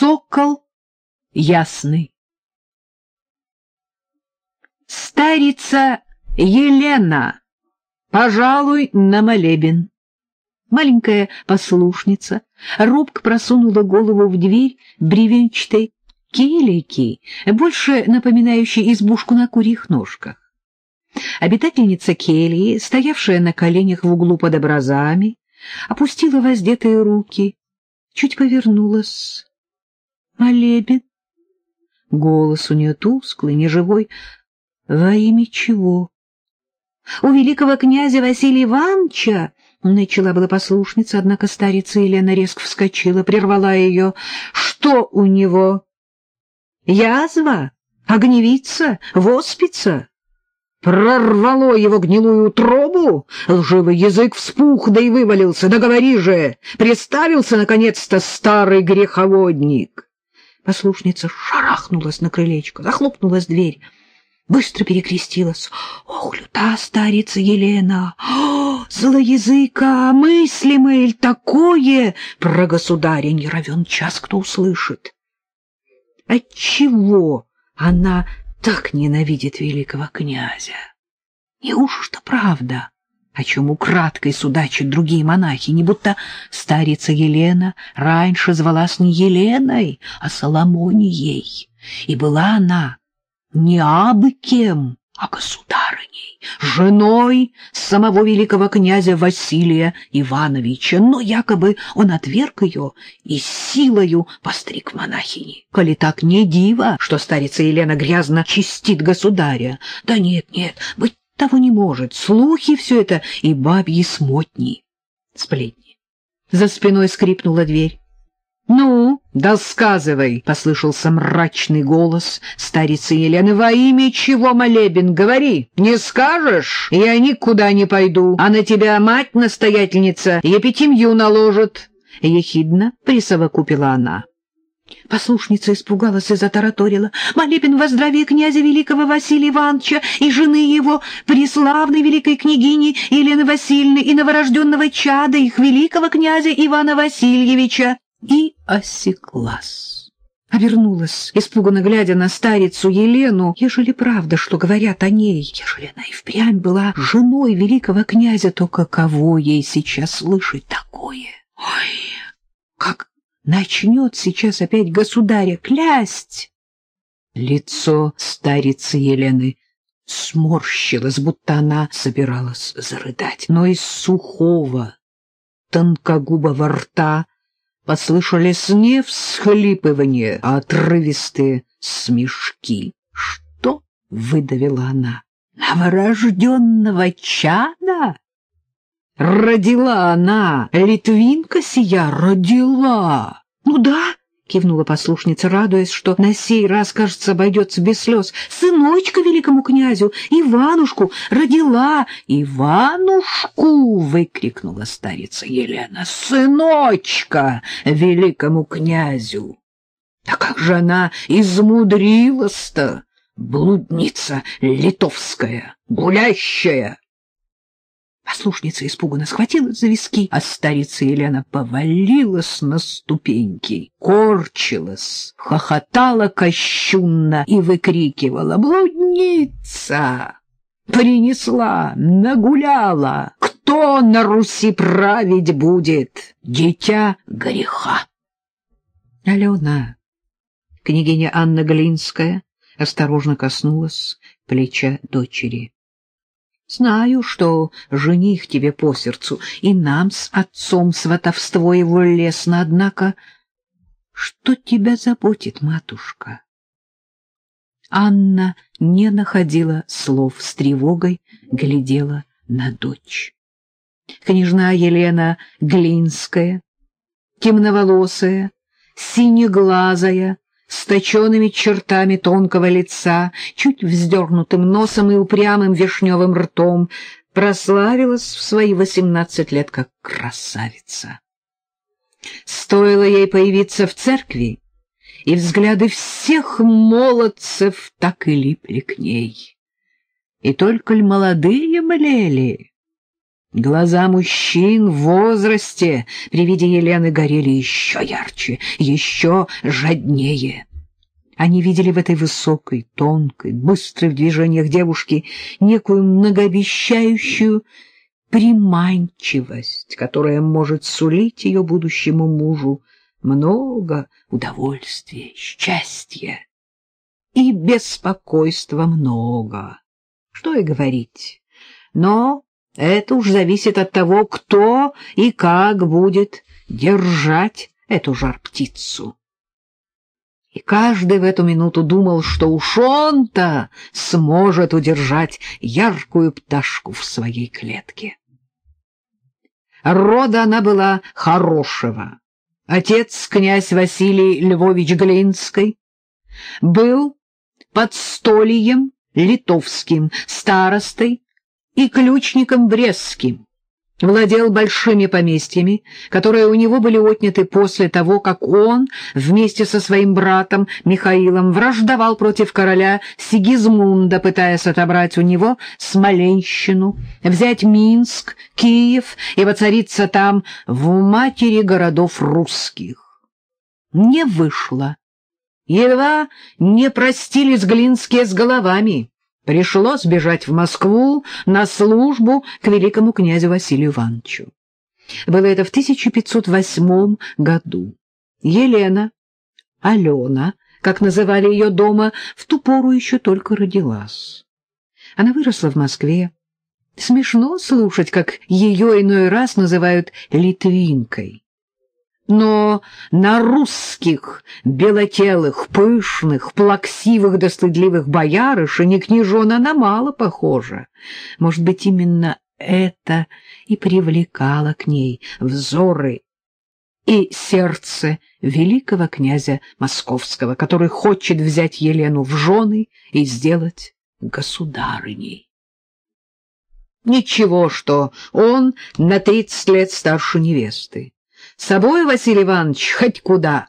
Сокол ясный. Старица Елена, пожалуй, на молебен. Маленькая послушница робко просунула голову в дверь бревенчатой келики, больше напоминающей избушку на курьих ножках. Обитательница кельи, стоявшая на коленях в углу под образами, опустила воздетые руки, чуть повернулась. Молебен. Голос у нее тусклый, неживой. Во имя чего? У великого князя Василия Ивановича начала была послушница, однако старица Елена резко вскочила, прервала ее. Что у него? Язва? Огневица? Воспица? Прорвало его гнилую утробу, лживый язык вспух, да и вывалился. Да говори же, представился наконец-то старый греховодник. Послушница шарахнулась на крылечко, захлопнулась дверь, быстро перекрестилась. Ох, люта старица Елена! О, злоязыка! Мысли мы такое! Про государя не равен час кто услышит. Отчего она так ненавидит великого князя? Неужто правда? О чем украдкой судачат другие монахи, не будто старица Елена раньше звалась не Еленой, а Соломонией, и была она не абы кем, а государыней, женой самого великого князя Василия Ивановича, но якобы он отверг ее и силою постриг монахини. Коли так не диво, что старица Елена грязно чистит государя. Да нет, нет, быть того не может. Слухи все это и бабьи смотни. Сплетни. За спиной скрипнула дверь. «Ну, досказывай!» — послышался мрачный голос старицы Елены. «Во имя чего молебен? Говори! Не скажешь? Я никуда не пойду, а на тебя мать-настоятельница епитимью наложит!» Ехидно присовокупила она. Послушница испугалась и затараторила. Молебен во здравие князя великого Василия Ивановича и жены его, преславной великой княгини Елены Васильевны и новорожденного чада их великого князя Ивана Васильевича. И осеклась. Обернулась, испуганно глядя на старицу Елену. Ежели правда, что говорят о ней, ежели она и впрямь была женой великого князя, то каково ей сейчас слышать такое? Ой, как начнет сейчас опять государя клясть. Лицо старицы Елены сморщилось, будто она собиралась зарыдать, но из сухого, тонкогубого рта послышались не всхлипывания, а отрывистые смешки. Что выдавила она? Новорожденного чада? Родила она, литвинка сия родила. Ну да, кивнула послушница, радуясь, что на сей раз, кажется, обойдется без слез. Сыночка великому князю, Иванушку, родила. Иванушку, выкрикнула старица Елена, сыночка великому князю. А как же она измудрилась-то, блудница литовская, гулящая! Послушница испуганно схватилась за виски, а старица Елена повалилась на ступеньки, корчилась, хохотала кощунно и выкрикивала «Блудница! Принесла, нагуляла! Кто на Руси править будет? Дитя греха!» Алена, княгиня Анна Глинская, осторожно коснулась плеча дочери. Знаю, что жених тебе по сердцу, и нам с отцом сватовство его лестно, однако что тебя заботит, матушка? Анна не находила слов с тревогой, глядела на дочь. Княжна Елена Глинская, темноволосая, синеглазая, с точенными чертами тонкого лица, чуть вздернутым носом и упрямым вишневым ртом, прославилась в свои восемнадцать лет как красавица. Стоило ей появиться в церкви, и взгляды всех молодцев так и липли к ней. И только ль молодые млели, Глаза мужчин в возрасте при виде Елены горели еще ярче, еще жаднее. Они видели в этой высокой, тонкой, быстрой в движениях девушке некую многообещающую приманчивость, которая может сулить ее будущему мужу много удовольствия, счастья и беспокойства много. Что и говорить. Но это уж зависит от того, кто и как будет держать эту жар-птицу. И каждый в эту минуту думал, что уж он-то сможет удержать яркую пташку в своей клетке. Рода она была хорошего. Отец, князь Василий Львович Глинской, был подстольем литовским, старостой и ключником Брестским. Владел большими поместьями, которые у него были отняты после того, как он вместе со своим братом Михаилом враждовал против короля Сигизмунда, пытаясь отобрать у него Смоленщину, взять Минск, Киев и воцариться там в матери городов русских. Не вышло. Едва не простились глинские с головами. Пришлось бежать в Москву на службу к великому князю Василию Ивановичу. Было это в 1508 году. Елена, Алена, как называли ее дома, в ту пору еще только родилась. Она выросла в Москве. Смешно слушать, как ее иной раз называют «литвинкой» но на русских, белотелых, пышных, плаксивых да стыдливых боярышень и она мало похожа. Может быть, именно это и привлекало к ней взоры и сердце великого князя Московского, который хочет взять Елену в жены и сделать государыней. Ничего, что он на тридцать лет старше невесты. С собой Василий Иванович хоть куда.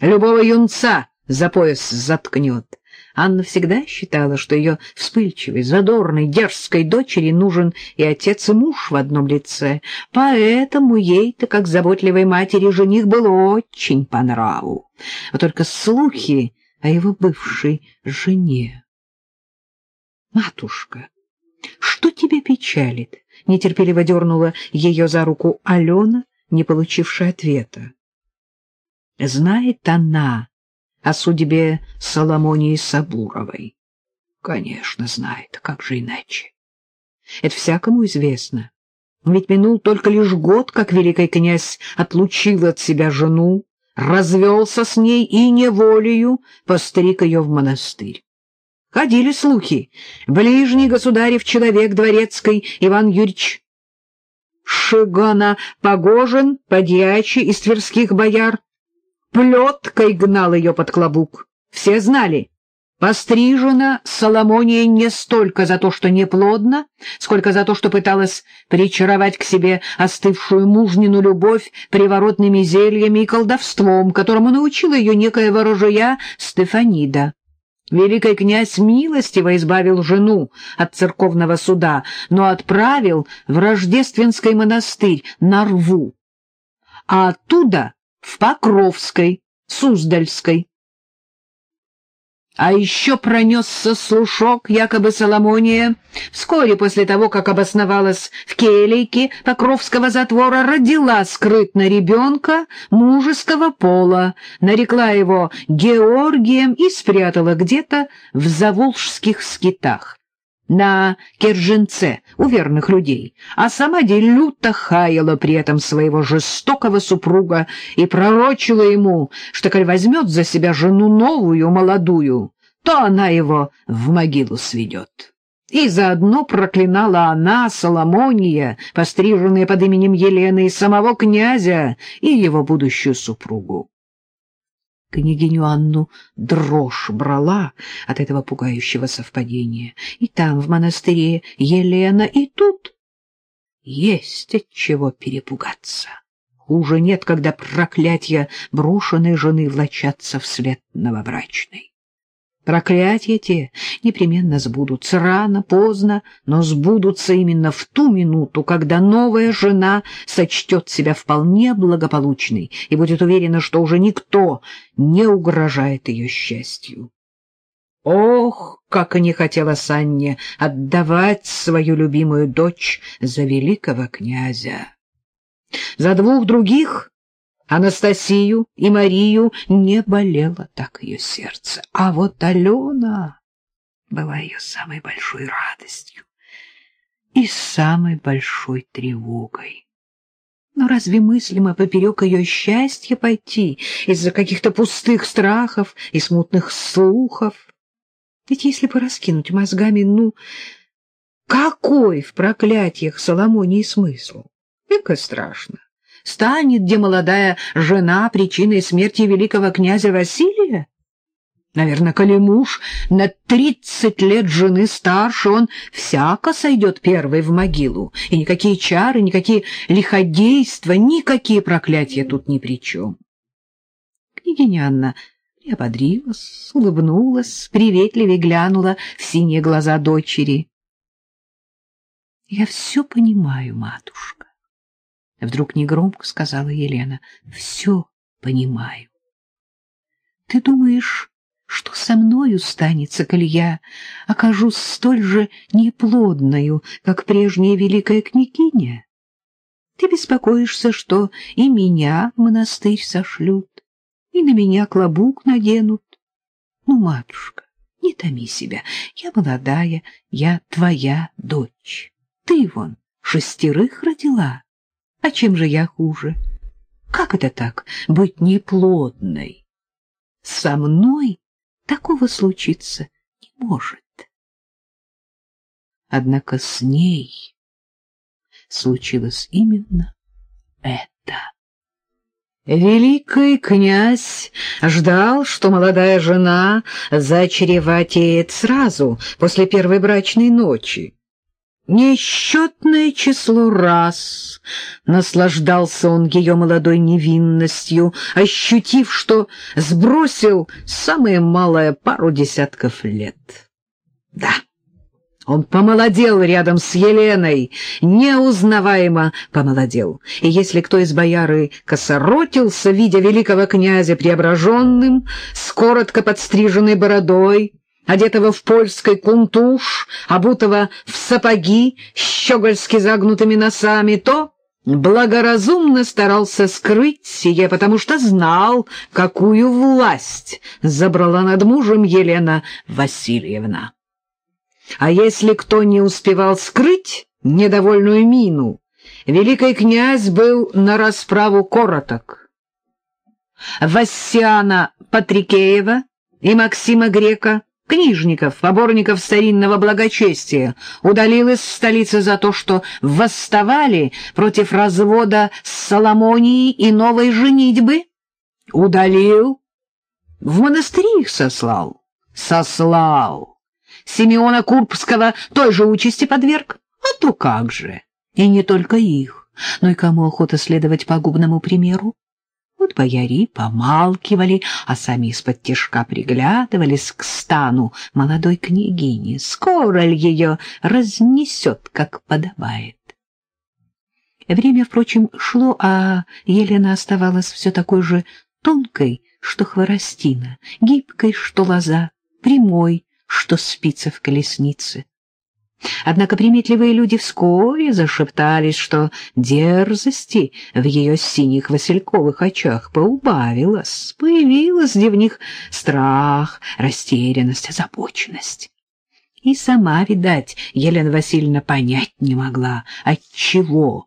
Любого юнца за пояс заткнет. Анна всегда считала, что ее вспыльчивой, задорной, дерзкой дочери нужен и отец, и муж в одном лице. Поэтому ей-то, как заботливой матери, жених был очень по нраву. Вот только слухи о его бывшей жене. «Матушка, что тебя печалит?» — нетерпеливо дернула ее за руку Алена, не получивший ответа. Знает она о судьбе Соломонии Сабуровой? Конечно, знает, как же иначе. Это всякому известно. Ведь минул только лишь год, как великий князь отлучил от себя жену, развелся с ней и неволею постриг ее в монастырь. Ходили слухи. Ближний государев человек дворецкой Иван Юрьевич Шигона Погожин, подьячий из тверских бояр, плеткой гнал ее под клобук. Все знали, пострижена Соломония не столько за то, что неплодна, сколько за то, что пыталась причаровать к себе остывшую мужнину любовь приворотными зельями и колдовством, которому научила ее некая ворожая Стефанида. Великий князь милостиво избавил жену от церковного суда, но отправил в Рождественский монастырь на Рву, а оттуда в Покровской, Суздальской. А еще пронесся слушок, якобы Соломония, вскоре после того, как обосновалась в Келейке Покровского затвора, родила скрытно ребенка мужеского пола, нарекла его Георгием и спрятала где-то в заволжских скитах на Керженце у верных людей, а сама де люто хаяла при этом своего жестокого супруга и пророчила ему, что, коль возьмет за себя жену новую, молодую, то она его в могилу сведет. И заодно проклинала она, Соломония, постриженная под именем Елены, и самого князя, и его будущую супругу. Княгиню Анну дрожь брала от этого пугающего совпадения. И там, в монастыре, Елена, и тут есть от чего перепугаться. Хуже нет, когда проклятия брошенной жены влачатся вслед новобрачной. Проклятия те непременно сбудутся рано, поздно, но сбудутся именно в ту минуту, когда новая жена сочтет себя вполне благополучной и будет уверена, что уже никто не угрожает ее счастью. Ох, как не хотела Санне отдавать свою любимую дочь за великого князя! За двух других Анастасию и Марию не болело так ее сердце. А вот Алена была ее самой большой радостью и самой большой тревогой. Но разве мыслимо поперек ее счастья пойти из-за каких-то пустых страхов и смутных слухов? Ведь если пораскинуть мозгами, ну, какой в проклятиях Соломонии смысл? Эко страшно станет где молодая жена причиной смерти великого князя Василия? Наверное, коли муж на тридцать лет жены старше, он всяко сойдет первый в могилу, и никакие чары, никакие лиходейства, никакие проклятия тут ни при чем. Княгиня Анна приободрилась, улыбнулась, приветливее глянула в синие глаза дочери. — Я все понимаю, матушка. — вдруг негромко сказала Елена. — Все понимаю. Ты думаешь, что со мною станется, коли я окажусь столь же неплодною, как прежняя великая княгиня? Ты беспокоишься, что и меня в монастырь сошлют, и на меня клобук наденут. Ну, матушка, не томи себя, я молодая, я твоя дочь. Ты вон шестерых родила. А чем же я хуже? Как это так, быть неплодной? Со мной такого случиться не может. Однако с ней случилось именно это. Великий князь ждал, что молодая жена зачреватеет сразу после первой брачной ночи. Несчетное число раз наслаждался он ее молодой невинностью, ощутив, что сбросил самое малое пару десятков лет. Да, он помолодел рядом с Еленой, неузнаваемо помолодел. И если кто из бояры косоротился, видя великого князя преображенным, с коротко подстриженной бородой, одетого в польской кунтуш, обутого в сапоги щегольски загнутыми носами, то благоразумно старался скрыть сие, потому что знал, какую власть забрала над мужем Елена Васильевна. А если кто не успевал скрыть недовольную мину, великий князь был на расправу короток. Вассиана Патрикеева и Максима Грека книжников, поборников старинного благочестия, удалил из столицы за то, что восставали против развода с Соломонией и новой женитьбы? Удалил. В монастыри их сослал. Сослал. Симеона Курбского той же участи подверг. А то как же. И не только их, но и кому охота следовать пагубному примеру. Вот бояри помалкивали, а сами из-под тяжка приглядывались к стану молодой княгини. Скоро ли ее разнесет, как подобает? Время, впрочем, шло, а Елена оставалась все такой же тонкой, что хворостина, гибкой, что лоза, прямой, что спица в колеснице. Однако приметливые люди вскоре зашептались, что дерзости в ее синих васильковых очах поубавилось, появилась где в них страх, растерянность, озабоченность. И сама, видать, Елена Васильевна понять не могла, отчего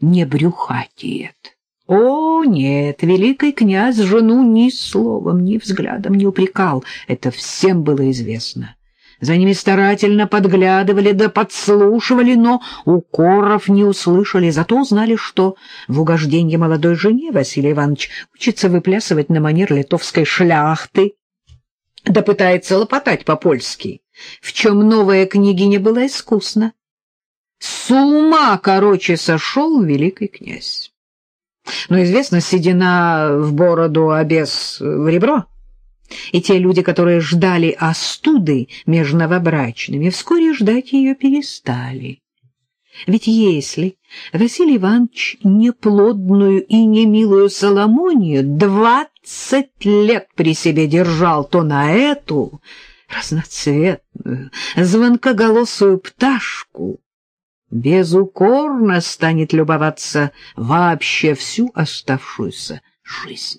не брюхатеет. О, нет, великий князь жену ни словом, ни взглядом не упрекал, это всем было известно. За ними старательно подглядывали да подслушивали, но укоров не услышали, зато узнали, что в угождении молодой жене Василий Иванович учится выплясывать на манер литовской шляхты, да пытается лопотать по-польски, в чем новая княгиня была искусна. С ума, короче, сошел великий князь. Но известно, седина в бороду, а без в ребро — И те люди, которые ждали остуды между новобрачными, вскоре ждать ее перестали. Ведь если Василий Иванович неплодную и немилую Соломонию двадцать лет при себе держал, то на эту разноцветную, звонкоголосую пташку безукорно станет любоваться вообще всю оставшуюся жизнь.